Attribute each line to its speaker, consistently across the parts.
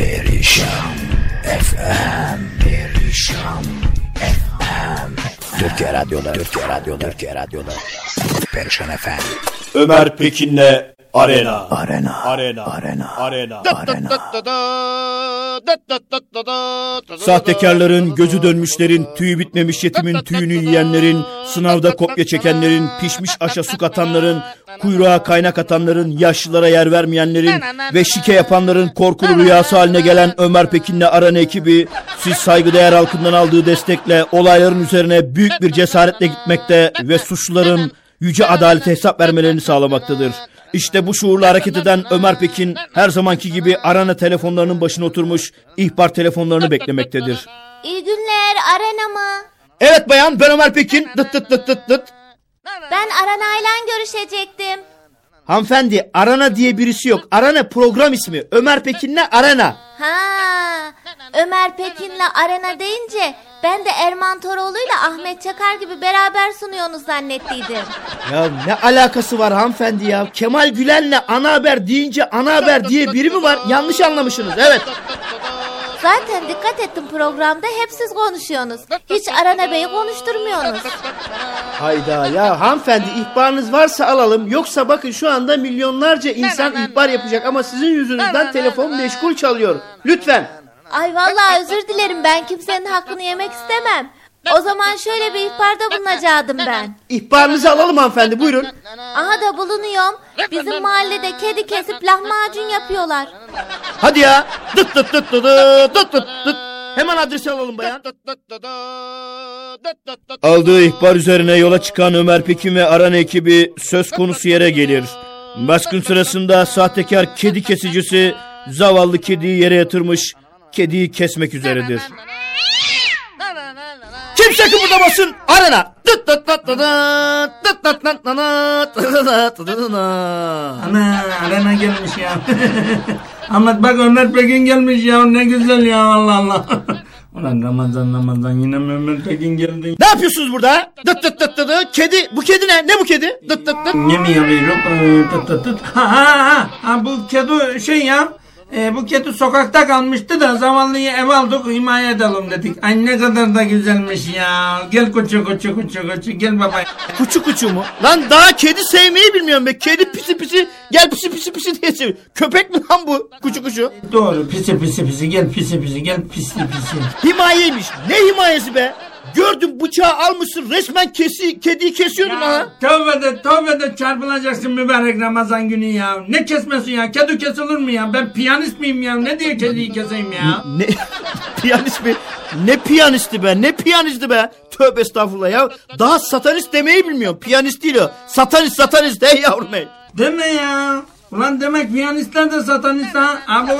Speaker 1: Perişan FM Perişan FM Türkiye Radyo'da Türkiye Radyo'da Türkiye Radyo'da Perişan FM
Speaker 2: Ömer Pekin'le Arena.
Speaker 1: Arena
Speaker 2: Arena.
Speaker 1: Arena
Speaker 2: Arena.
Speaker 1: Arena
Speaker 2: Sahtekarların, gözü dönmüşlerin, tüyü bitmemiş yetimin tüyünü yiyenlerin, sınavda kopya çekenlerin, pişmiş aşa su katanların, kuyruğa kaynak atanların, yaşlılara yer vermeyenlerin ve şike yapanların korkulu rüyası haline gelen Ömer Pekin'le Arana ekibi, siz saygıdeğer halkından aldığı destekle olayların üzerine büyük bir cesaretle gitmekte ve suçluların yüce adalete hesap vermelerini sağlamaktadır. İşte bu şuurla hareket eden Ömer Pekin her zamanki gibi Arana telefonlarının başına oturmuş ihbar telefonlarını beklemektedir.
Speaker 3: İyi günler Arena mı?
Speaker 2: Evet bayan ben Ömer Pekin. Dıt dıt dıt dıt dıt.
Speaker 3: Ben Arana'yla görüşecektim.
Speaker 2: Hanımefendi Arana diye birisi yok. Arana program ismi. Ömer Pekin'le Arana.
Speaker 3: Ha, Ömer Pekin'le Arena deyince ben de Erman Toroğlu'yla Ahmet Çakar gibi beraber sunuyorsunuz zannettiydim.
Speaker 2: Ya ne alakası var hanımefendi ya? Kemal Gülen'le ana haber deyince ana haber diye biri mi var? Yanlış anlamışsınız. Evet.
Speaker 3: Zaten dikkat ettim programda hep siz konuşuyorsunuz. Hiç Arana Bey'i konuşturmuyorsunuz.
Speaker 2: Hayda ya hanımefendi ihbarınız varsa alalım. Yoksa bakın şu anda milyonlarca insan ihbar yapacak ama sizin yüzünüzden telefon meşgul çalıyor. Lütfen.
Speaker 3: Ay vallahi özür dilerim ben kimsenin hakkını yemek istemem. O zaman şöyle bir ihbarda bulunacaktım ben.
Speaker 2: İhbarınızı alalım hanımefendi buyurun.
Speaker 3: Aha da bulunuyorum. Bizim mahallede kedi kesip lahmacun yapıyorlar.
Speaker 2: Hadi ya. Dıt dıt dıt dıt dıt dıt dıt. Hemen adresi alalım bayan. Aldığı ihbar üzerine yola çıkan Ömer Pekin ve Aran ekibi söz konusu yere gelir. Baskın sırasında sahtekar kedi kesicisi zavallı kediyi yere yatırmış, kediyi kesmek üzeredir. Dıt dıt dıt.
Speaker 4: Ana arena gelmiş ya. Ahmet bak Ömer Pekin gelmiş ya ne güzel ya Allah Allah. Ulan Ramazan Ramazan yine mi Ömer Pekin geldi.
Speaker 2: Ne yapıyorsunuz burada? Dıt dıt dıt dıt dıt. Kedi. Bu kedi ne? Ne bu kedi? Dıt dıt dıt.
Speaker 4: Ne mi yapıyorum? Ee, Tıt tıt tıt. Ha ha ha. ha bu kedi şey ya. E, bu kedi sokakta kalmıştı da zavallıyı ev aldık himaye edelim dedik. Ay ne kadar da güzelmiş ya. Gel koçu koçu koçu koçu gel baba.
Speaker 2: Kuçu kuçu mu? Lan daha kedi sevmeyi bilmiyorum be. Kedi pisi pisi. Gel pisi pisi pisi diye seviyor. Köpek mi lan bu? Kuçu kuçu.
Speaker 4: Doğru pisi pisi pisi gel pisi pisi gel pisi pisi.
Speaker 2: Himayeymiş. Ne himayesi be? Gördüm bıçağı almışsın resmen kesi, kediyi kesiyordun ha.
Speaker 4: Tövbe de tövbe de çarpılacaksın mübarek Ramazan günü ya. Ne kesmesi ya? Kedi kesilir mi ya? Ben piyanist miyim ya? Ne diye kediyi keseyim ya?
Speaker 2: Ne piyanist mi? Ne piyanisti be? Ne piyanisti be? Tövbe estağfurullah ya. Daha satanist demeyi bilmiyorum. Piyanist değil o. Satanist satanist hey yavrum hey.
Speaker 4: Deme ya. Ulan demek piyanistler de satanist ha. Abo.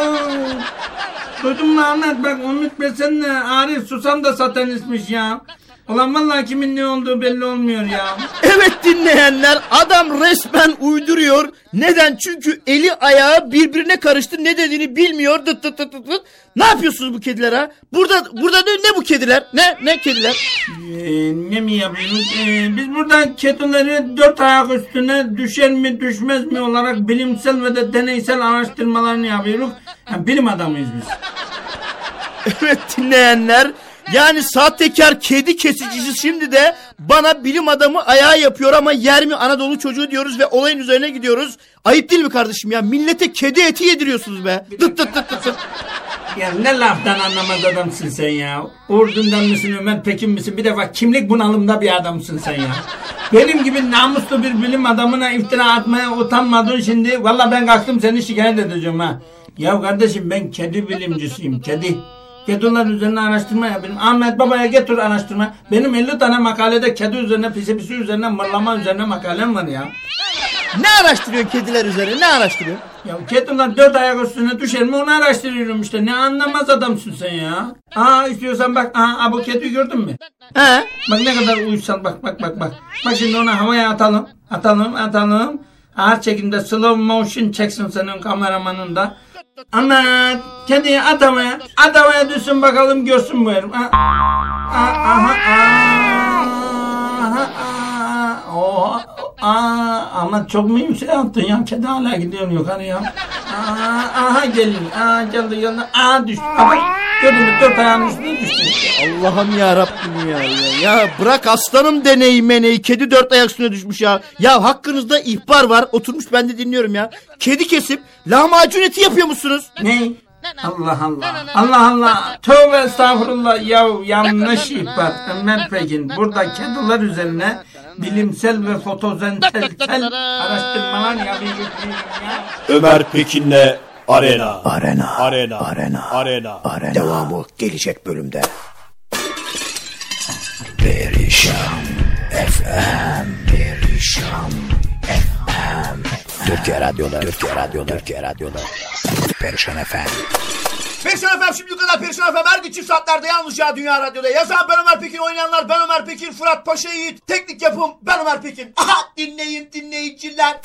Speaker 4: Duydun mu Ahmet bak Ümit Besen'le Arif Susam da satanistmiş ya. Ulan vallahi kimin ne olduğu belli olmuyor ya.
Speaker 2: Evet dinleyenler adam resmen uyduruyor. Neden? Çünkü eli ayağı birbirine karıştı. Ne dediğini bilmiyor. Dıt dıt dıt dıt dıt. Ne yapıyorsunuz bu kedilere? ha? Burada burada ne, ne bu kediler? Ne ne kediler?
Speaker 4: Ee, ne mi yapıyoruz? Ee, biz burada kedileri dört ayak üstüne düşer mi düşmez mi olarak bilimsel ve de deneysel araştırmalarını yapıyoruz. Yani bilim adamıyız biz.
Speaker 2: Evet dinleyenler. Yani sahtekar kedi kesicisi şimdi de bana bilim adamı ayağı yapıyor ama yer mi Anadolu çocuğu diyoruz ve olayın üzerine gidiyoruz. Ayıp değil mi kardeşim ya? Millete kedi eti yediriyorsunuz be. Dıt dıt dıt dıt.
Speaker 4: Ya ne laftan anlamaz adamsın sen ya. Ordundan mısın Ömer Pekin misin? Bir defa kimlik bunalımda bir adamsın sen ya. Benim gibi namuslu bir bilim adamına iftira atmaya utanmadın şimdi. Valla ben kalktım seni şikayet edeceğim ha. Ya kardeşim ben kedi bilimcisiyim kedi. Kediler üzerine araştırma yapayım. Ahmet Baba'ya getir araştırma. Benim 50 tane makalede kedi üzerine, pisi pisi üzerine, mırlama üzerine makalem var ya.
Speaker 2: Ne araştırıyorsun kediler üzerine? Ne araştırıyorsun?
Speaker 4: Ya kediler dört ayak üstüne düşer mi onu araştırıyorum işte. Ne anlamaz adamsın sen ya. Aa istiyorsan bak. Aa bu kediyi gördün mü?
Speaker 2: He?
Speaker 4: Bak ne kadar uysal bak bak bak bak. Bak şimdi onu havaya atalım. Atalım atalım. Ağır çekimde slow motion çeksin senin kameramanın da. Aman kediyi atamaya. Atamaya düşsün bakalım görsün bu herif. Aha, aha, aha, aha, ama çok mühim şey attın ya. Kedi hala gidiyor yukarı ya. Aha, aha gelin. Aha geldi geldi. Aha düştü. Aha bak, gördün mü? Dört ayağının üstüne düştü.
Speaker 2: Allah'ım ya Rabbim ya, ya. Ya bırak aslanım deneyi meneyi. Kedi dört ayak üstüne düşmüş ya. Ya hakkınızda ihbar var. Oturmuş ben de dinliyorum ya. Kedi kesip lahmacun eti yapıyor musunuz?
Speaker 4: Ne? Allah Allah. Allah Allah. Tövbe estağfurullah. Ya yanlış ihbar. Ömer Pekin. Burada kediler üzerine bilimsel ve fotosentezsel araştırmalar yapıyorum ya.
Speaker 2: Ömer Pekin'le Arena.
Speaker 1: Arena.
Speaker 2: Arena.
Speaker 1: Arena.
Speaker 2: Arena.
Speaker 1: Arena. Devamı gelecek bölümde. Perişan FM. Perişan FM. Türkiye Radyo'da. Türkiye Radyo'da. Türkiye Radyo'da. Perişan FM.
Speaker 2: Perişan efendim şimdi kadar Perişan efendim her gün çift saatlerde yalnız ya Dünya Radyo'da. Yazan ben Ömer Pekin, oynayanlar ben Ömer Pekin, Fırat Paşa Yiğit, teknik yapım ben Ömer Pekin. Aha dinleyin dinleyiciler.